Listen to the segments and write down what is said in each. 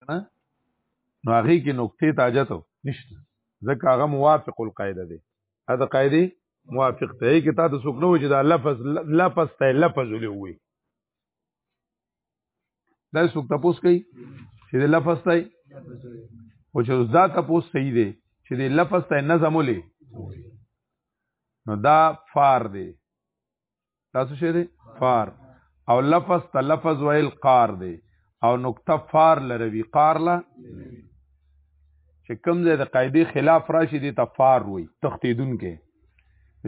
کنه نو هغه کې نقطې تاجت نشته ځکه هغه موافق القاعده دی دا قاعده موافق ته کې تا د سکنو چې دا لفظ لفظ ته لفظ ولې وي دا څوک تاسو کوي چې د لفظ ته او چې دا تاسو صحیح دی چې د لفظ ته نظم ولې نو دا فار دی دا څه شی دی فار او لفظ ته لفظ ویل قار دی او نقطه فار لروي قار لا چې کوم ځای د قاعده خلاف راشي دی ته فار وي تختیدون کې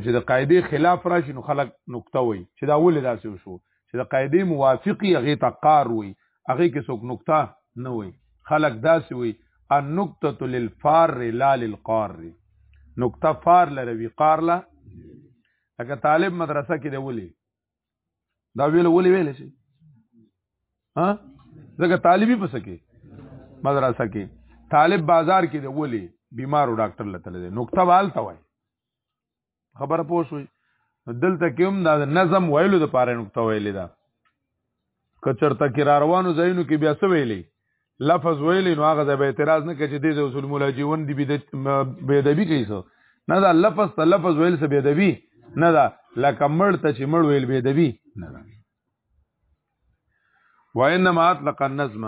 چې د قاعده خلاف راشي نو خلک نقطه وي چې دا ولې داسې وشو چې د قاعده موافقي هغه ته قار وي هغه کې څوک نقطه نه وي خلک داسې وي ان نقطه للفار لا للقار نقطه فار لروي قار لا لکه طالب مدرسه کې دی ولي دا ویل ولي ویل شي ها ځکه طالبي پس کې مدرسه کې طالب بازار کې دی ولي بیمارو ډاکټر لته لري نقطه وال تا وای خبر پوه شوي دلته کوم دا نظم ویلو د پاره نقطه ویلې ده کچرته کې را روانو ځایونو کې بیا څه ویلې لفظ ویلې نو هغه به اعتراض نه کوي چې د رسول مولا جیون دی بی ادبی کوي سو نه دا لفظ ته لفظ ویل څه بی ادبی نه دا لکه مړ ته چې مړ ویل بی ادبی نه دا وانما اطلق النظم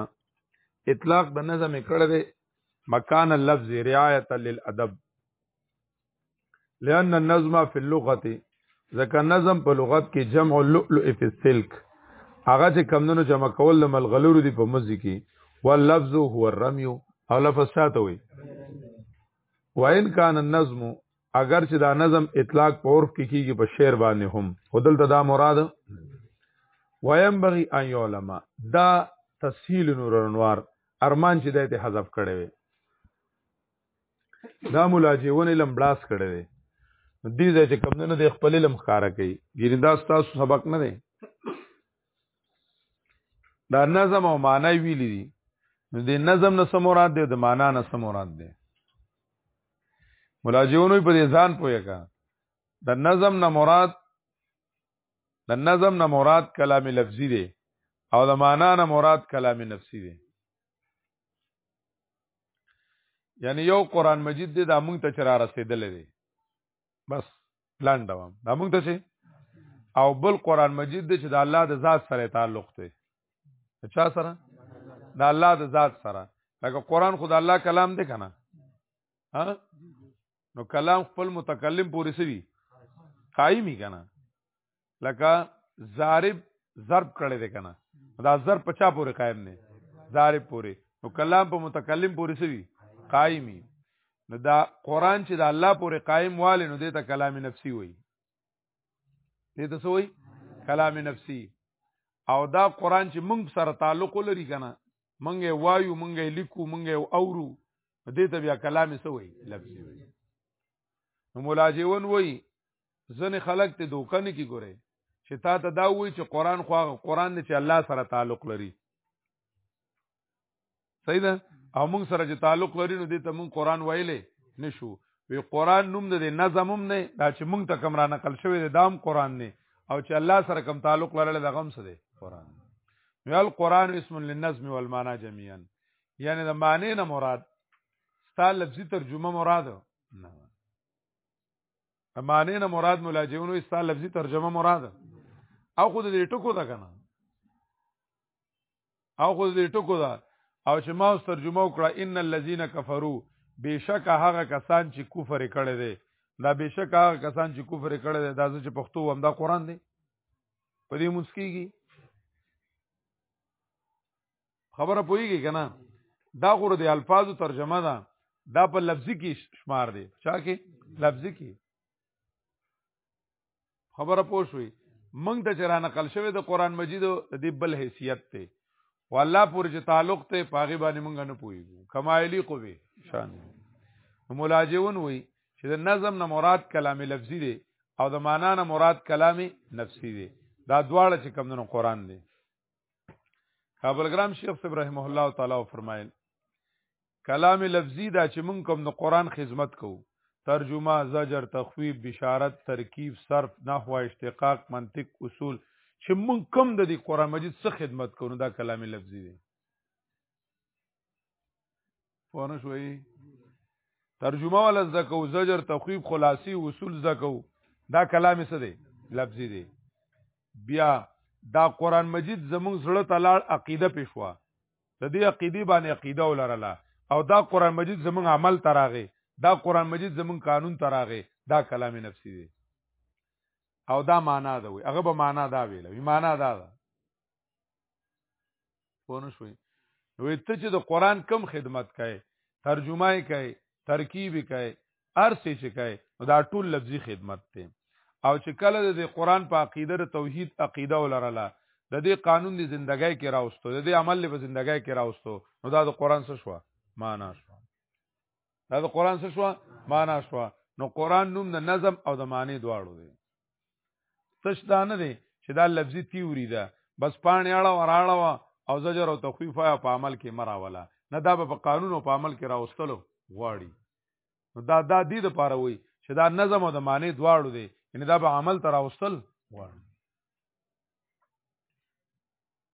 اطلاق د نظم کړه دی مکان اللفظ رعایت للادب لأن النظم فی اللغه ځکه نظم په لغت کې جمع اللؤلؤ فی السلک هغه چې کمندونو جمع کول د ملغلورو دی په مزي کې واللفظ هو الرمي او لفظ ساته وي وان کان النظم اگر چې دا نظم اطلاق په عرف کې کیږي په شعر باندې هم خدل ته دا مراد ویم بغي ان علماء دا تسهیل نور انوار ارمان چې دایته حذف کړي وي دا مولا جیونه لم بلاس کړی دی دې ځای چې کم نه دی خپل لم ښکارا کوي ګینه دا تاسو سبق نه دی دا نظم او معنی ویلی دي نو د نظم نه سمورات دی د معنا نه سمورات دی مولا جیونه په دې ځان پوهه کا د نظم نه مراد د نظم نه مراد کلام لفظي دی او د معنا نه مراد کلام نفسي دی یعنی یو قران مجید دی دا مونږ ته چر رسیدلې دی بس پلان دوام دا مونږ ته شي او بل قران مجید دی چې د الله د ذات سره تعلق دی چا سره د الله د ذات سره لکه قران خو د الله کلام دی کنه ها نو کلام خپل متکلم پورې سوي قایمي کنه لکه ضارب ضرب کړی دی کنه دا ضرب په چا پورې قائم نه ضارب پورې نو کلام په متکلم پورې سوي قائمي نو دا قران چې د الله پورې قائم والي نو دته کلام نفسي وای دته سوې کلام نفسي او دا قران چې موږ سره تعلق لري کنه موږ وایو موږ لیکو موږ اورو دته بیا کلام سوې لفظي وای نو ملاجون وای ځنې خلک ته دوکه نه کی ګوري چې تا ته دا وایي چې قران خو هغه قران دی چې الله سره تعلق لري صحیح ده او موږ سره چې تعلق لري نو دې ته موږ قران ویلې نشو وی قران نوم د نظم هم نه دا چې موږ ته کوم را نقل شوی دی دام قران نه او چې الله سره کوم تعلق لرل دا غم څه دی قران نو القران اسم للنظم والمعنى جميعا یعنی د معنی نه مراد ستا لفظي ترجمه مراد نه معنی نه مراد ملاجئون او استال لفظي ترجمه مراد او خود دې ټکو ده کنه او خود دې ټکو ده او چې ما اوس ترجمه وکړه ان الذين كفروا بشک هغه کسان چې کفر کړي دي دا بشک هغه کسان چې کفر کړي دي دا چې پښتو هم دا قران دی په دې مسکیږي خبره پوهیږي کنه دا غره د الفاظو ترجمه ده دا په لفظي کې شمار دی چا کې لفظي کې خبره پوه شوي موږ ته چې را نقل شوی د قران مجید د بل حیثیت ته والله پورې چې تعلق ته پاغي باندې موږ نه پوهیږو کمایلی کو به شان ملاجون وي چې د نظم نه مراد کلام لفظي دی او د معنا نه مراد کلام نفسي دی دا دواړه چې کم دنو قران دی کابل ګرام شیخ صاحب رحمه الله تعالی فرمایل کلام لفظی دا چې مونږ کوم د قران خدمت کوو ترجمه زجر تخویب بشارت ترکیب صرف نحو اشتقاق منطق اصول چې مونږ کوم د قران مجید څخه خدمت کوو دا کلام لفظی دی پونه شوي ترجمه ولا زکو زجر تخویب خلاصي اصول زکو دا کلام څه دی لفظي دی بیا دا قران مجید زموږ زړه ته لاړ عقیده پښوا د دې عقیده باندې عقیده ولرله او دا قران مجید زموږ عمل تراغه دا قران مجید زموږ قانون تراغه دا کلام نفسي دی او دا معنا ده وي هغه به معنا دا ویل وي معنا دا ده پونه شوي نو ته چې د قران کم خدمت کوي ترجمه کوي ترکیب کوي ارسه چې کوي نو دا ټول لفظي خدمت ته او چې کله د قران په عقیده توحید عقیده ولرله د دې قانون دی زندګۍ کې راوستو د دې عمل په زندګۍ کې راوستو نو دا د قران څه شو معنا شو دا د قران څه شو معنا شو نو قران نوم د نظم او د معنی دواړو دی تش دا نه دی چې دا لفظي تیوري ده بس پاڼې اړه وراړه او زجر او تخفیف په عمل کې مراوله نه دا په قانون او په عمل کې راوستلو غواړي نو دا دا دې د پاره وي چې دا نظم او د معنی دواړو دی یعنی دا به عمل تر اوستل غواړي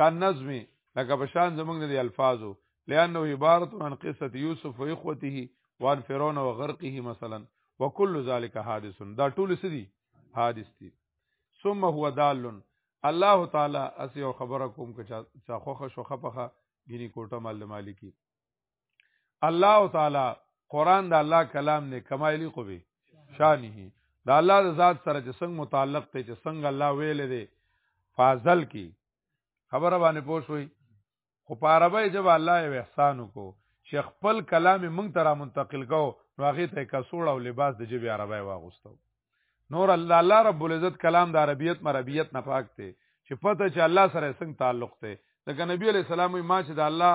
کان نظم لکه بشان زمونږ د الفاظو لانه عبارت عن قصه یوسف و اخوته وان فرعون و غرقه مثلا وكل ذلك حادث دا ټول سدي حادث دي ثم هو دال الله تعالی اسی او خبرکم که چا خوخه شو خپخه غنی کوټه مال مالکی الله تعالی قران د الله کلام نه کمایلی خو به شانه دا الله د ذات سره چې څنګه متعلق ته چې څنګه الله ویل دی فازل کی خبره باندې پوښوي خو په عربی جب الله یو احسان وکړو چې خپل کلام مونږ ته را منتقل کو نو هغه ته کسوړ او لباس د جبی عربی واغوستو نور الله الله رب العزت کلام د عربیت مربیت نه پاک ته چې پته چې الله سره څنګه تعلق ته د نبی علی السلام ما چې د الله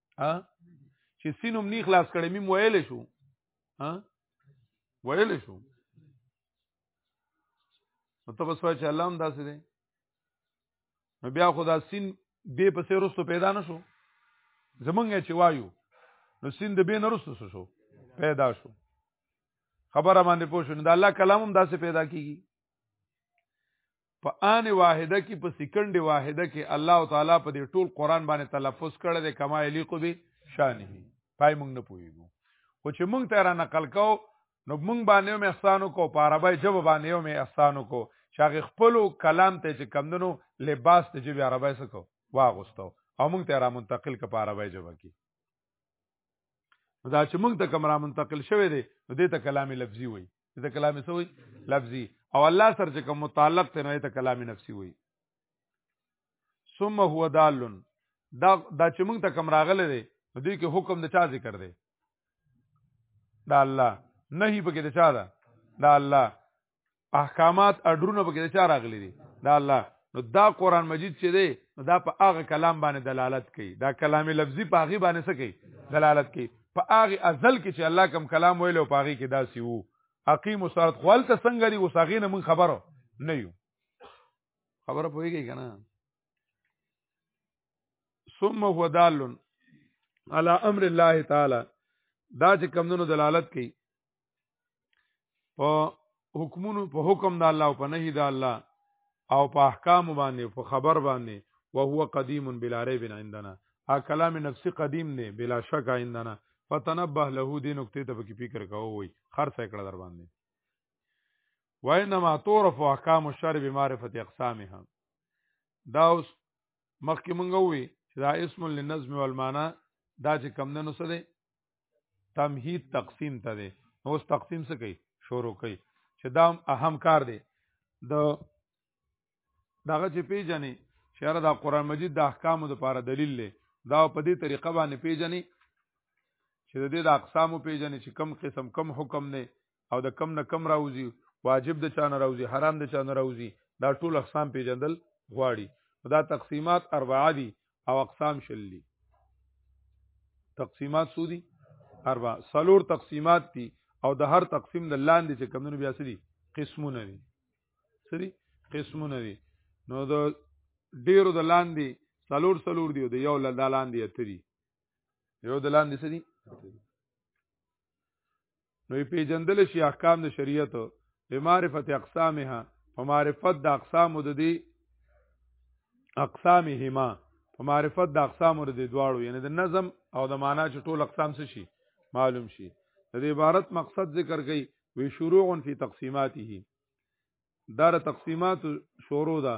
ها چې سینوم نی خلاص کړي مې ویل شو ها ویل شو نو ته بس وای چې الله هم داسې دی نو بیا خو دا سین بې پسې رستو پیدا نه شو زمونږ چې وایو نو سین د بې نه رستو شو پیدا شو خبره باندې پوه شو نو د الله کلام هم داسې پیدا کیږي په آن واحده کې په سکند واحده کې الله تعالی په دې ټول قران باندې تلفظ کړی دی کما یلیق به شانه پای مونږ نه پوهیږو او چې مونږ ته را نقل کو نو مونږ باندې مې احسان کو په عربی ژبه باندې مې احسان کو چې هغه خپل کلام ته چې کمندنو لباس ته ژبه عربی سکو واغوستو او مونږ ته را منتقل ک په عربی ژبه کې دا چې مونږ ته کوم را منتقل شوی دی نو دې ته کلام لفظي وایي دې کلام څه وي لفظي او الله سره چې کوم متعلق ته نه ته کلام نفسي وي ثم هو دال دا دا چې موږ ته کوم راغله دي دې کې حکم د چا ذکر دی دا الله نهي پکې د چا ده دا الله احکامات اډرونه پکې د چا راغلي دي دا الله نو دا قران مجید چې دی نو دا په هغه کلام باندې دلالت کوي دا کلام لفظي په هغه باندې څه کوي دلالت کوي په هغه ازل کې چې الله کوم کلام ویل او په هغه کې داسي وو اقیم وسارت خپل ته څنګه دی وساغې نه مون خبرو نه یو خبره پوهیږي کنه ثم هو دال على امر الله تعالی دا چې کمونو دلالت کوي په حکمونو په حکم د الله او په نهي د الله او په احکام باندې په خبر باندې او هو قدیم بلا ریب عندنا ا کلام نفسي قدیم نه بلا شک عندنا فتنبه له دې نقطې ته پکې فکر کاوه وي خرڅ کړه در باندې وانما تعرف احکام الشرع بمعرفه اقسامها دا اوس مخکې مونږ وی چې دا اسم للنظم والمعنى دا چې کم نه نو څه دی تمهید تقسیم ته دی نو اوس تقسیم څه کوي شروع کوي چې دا اهم کار دی د دغه چې پیژنې چې هر دا قران مجید د احکامو لپاره دلیل دی دا په دې طریقه باندې پیژنې چې د دې د اقسامو پیژنې چې کم قسم کم حکم نه او د کم نه کم راوځي واجب د چانه راوځي حرام د چانه راوځي دا ټول اقسام پیژندل غواړي دا تقسیمات اربعه دي او اقسام شل دي تقسیمات سودي اربع سلور تقسیمات دي او د هر تقسیم د لاندې چې کمونو بیا سړي قسمونه دي سړي قسمونه دي نو د ډیرو د لاندې سلور سلور دی د یو لاندې اتري یو د لاندې سړي نو پیجندل شي احکام د شریعت به معرفت اقسامها په معرفت د اقسام د دې اقسامهما په معرفت د اقسام د دې دواړو یعنی د نظم او د معنا چې ټول اقسام څه شي معلوم شي د عبارت مقصد ذکر کړي وی شروع فی تقسیماته دار تقسیمات شروع ده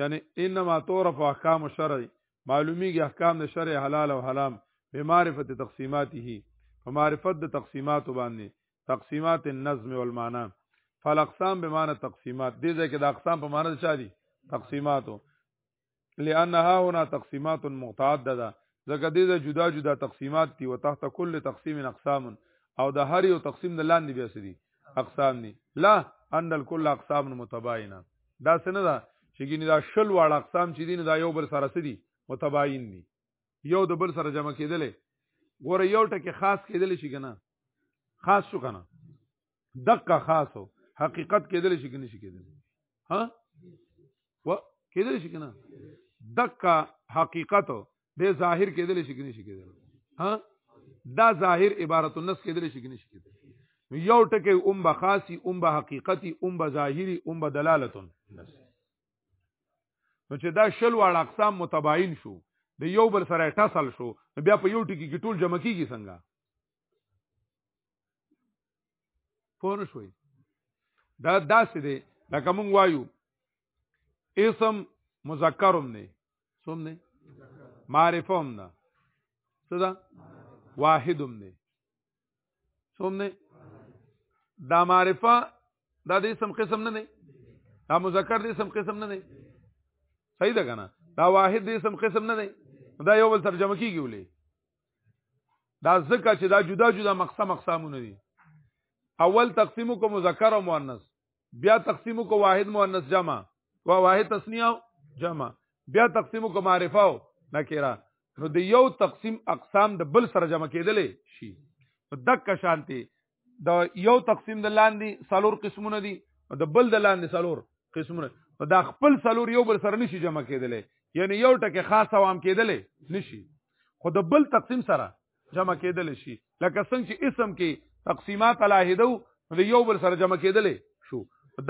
یعنی انما تعرف احکام الشرع معلومیږي احکام د شرع حلال او حرام به معرفت تقسیماته په معرفت د تقسیمات باندې تقسیمات النظم والمعنى فالاقسام بمعنى تقسیمات دې ځکه د اقسام په معنی چا دي تقسیماتو لانها هنا تقسیمات متعدده ده ځکه دې د جدا جدا تقسیمات دي او تحت کل تقسیم اقسام او د هر یو تقسیم د لاندې بیا سدي اقسام دي لا ان الكل اقسام متباینه دا څنګه ده چې ګینه دا شل واړه اقسام چې دي دا یو بل سره سدي متباین دي یو د بل سره جمع کېدلې ګوره یو ټکی خاص کېدلې شي کنه خاص شو کنه دقه خاصو حقیقت کېدل شي کنه شي کېدل ها و کېدل شي کنه دقه حقیقت به ظاهر کېدل شي کنه شي کېدل ها دا ظاهر عبارت النص کېدل شي کنه شي کېدل یو ټکی اوم به خاصي اوم به حقیقتي اوم به ظاهري اوم به دلالتون نص نو چې دا شل واړه اقسام متباین شو د یو بل سره ټسل شو بیا په یو ټکی کې ټول جمع کیږي څنګه پوه شوي دا داسې دی لکه مونږ وایو اسم مذکرم نه سوم نه معرفم نه څه ده واحدم نه سوم نه دا معرفه دا د اسم قسم نه دی دا مذکر د اسم قسم نه دی صحیح ده کنه دا واحد د اسم قسم نه دی دا یو بل ترجمه کیږي ولې دا ځکه چې دا جدا جدا مقصه مقسامونه دي اول تقسیم کو مذکر او مؤنث بیا تقسیم کو واحد مؤنث جمع او واحد تسنیه جمع بیا تقسیم کو معرفه او نکره نو د یو تقسیم اقسام د بل سره جمع کېدلې شي دک شانتي د یو تقسیم د لاندې سالور قسمونه دي د بل د لاندې سالور قسمونه نو دا خپل سالور یو بل سره نشي جمع کېدلی یعنی یو ټکی خاص عوام کېدلی نشي خو د بل تقسیم سره جمع کېدلی شي لکه څنګه چې اسم کې تقسیمات لاهدو نو یو بل سره جمع کېدلی شو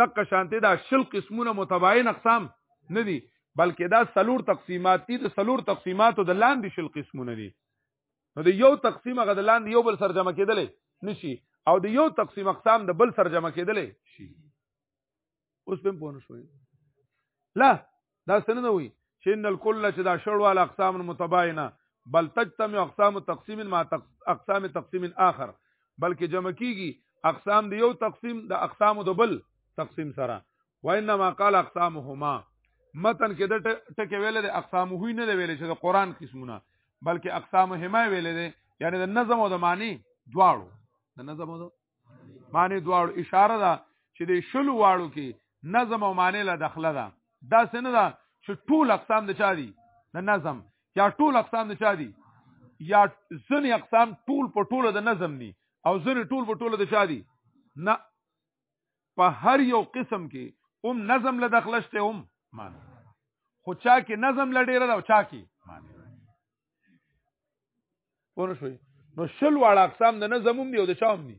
دغه شانته دا شل قسمونه متباین اقسام نه دي بلکې دا سلور تقسیمات دي د سلور تقسیماتو د لاندې شل قسمونه دي نو د یو تقسیم غد لاندې یو بل سره جمع کېدلې نشي او د یو تقسیم اقسام د بل سره جمع کېدلې شي اوس په پونه شوې لا دا څنګه نه وي چې ان الکل چې دا شړ وال اقسام متباینه بل تجتمع اقسام تقسیم مع اقسام تقسیم اخر بلکې جمع کیږي اقسام د یو تقسیم د اقسام د بل تقسیم سره وانما قال اقسامهما متن کې د ټکه ویل د اقسام هوی نه ویل چې د قران قسمونه بلکې اقسام همه ویلې دي یعنی د نظم او د معنی دواړو د نظم او د معنی دواړو اشاره ده چې د شلو واړو کې نظم او معنی له دخله ده دا څنګه ده چې ټول اقسام د چا دي د نظم یا ټول اقسام د چا دي یا ځنې اقسام ټول په ټولو د نظم دي او ځنې ټول په ټولو د چا دي نه په هر یو قسم کې هم نظم له دخلشته هم معنی خو چا کې نظم لډیر او چا کې معنی پوه شوي نو شل واړه اقسام د نظم هم دي او د چا هم دي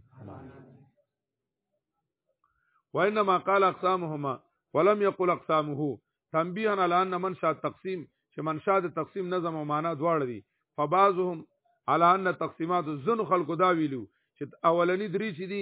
وانما قال اقسامهما ولم يقل اقسامه تنبيها على ان من شاء التقسيم چې من شاء د تقسیم نظم او معنا دواړه دي فبعضهم على ان تقسیمات الزن خلق دا ویلو چې اولنی درې چې دي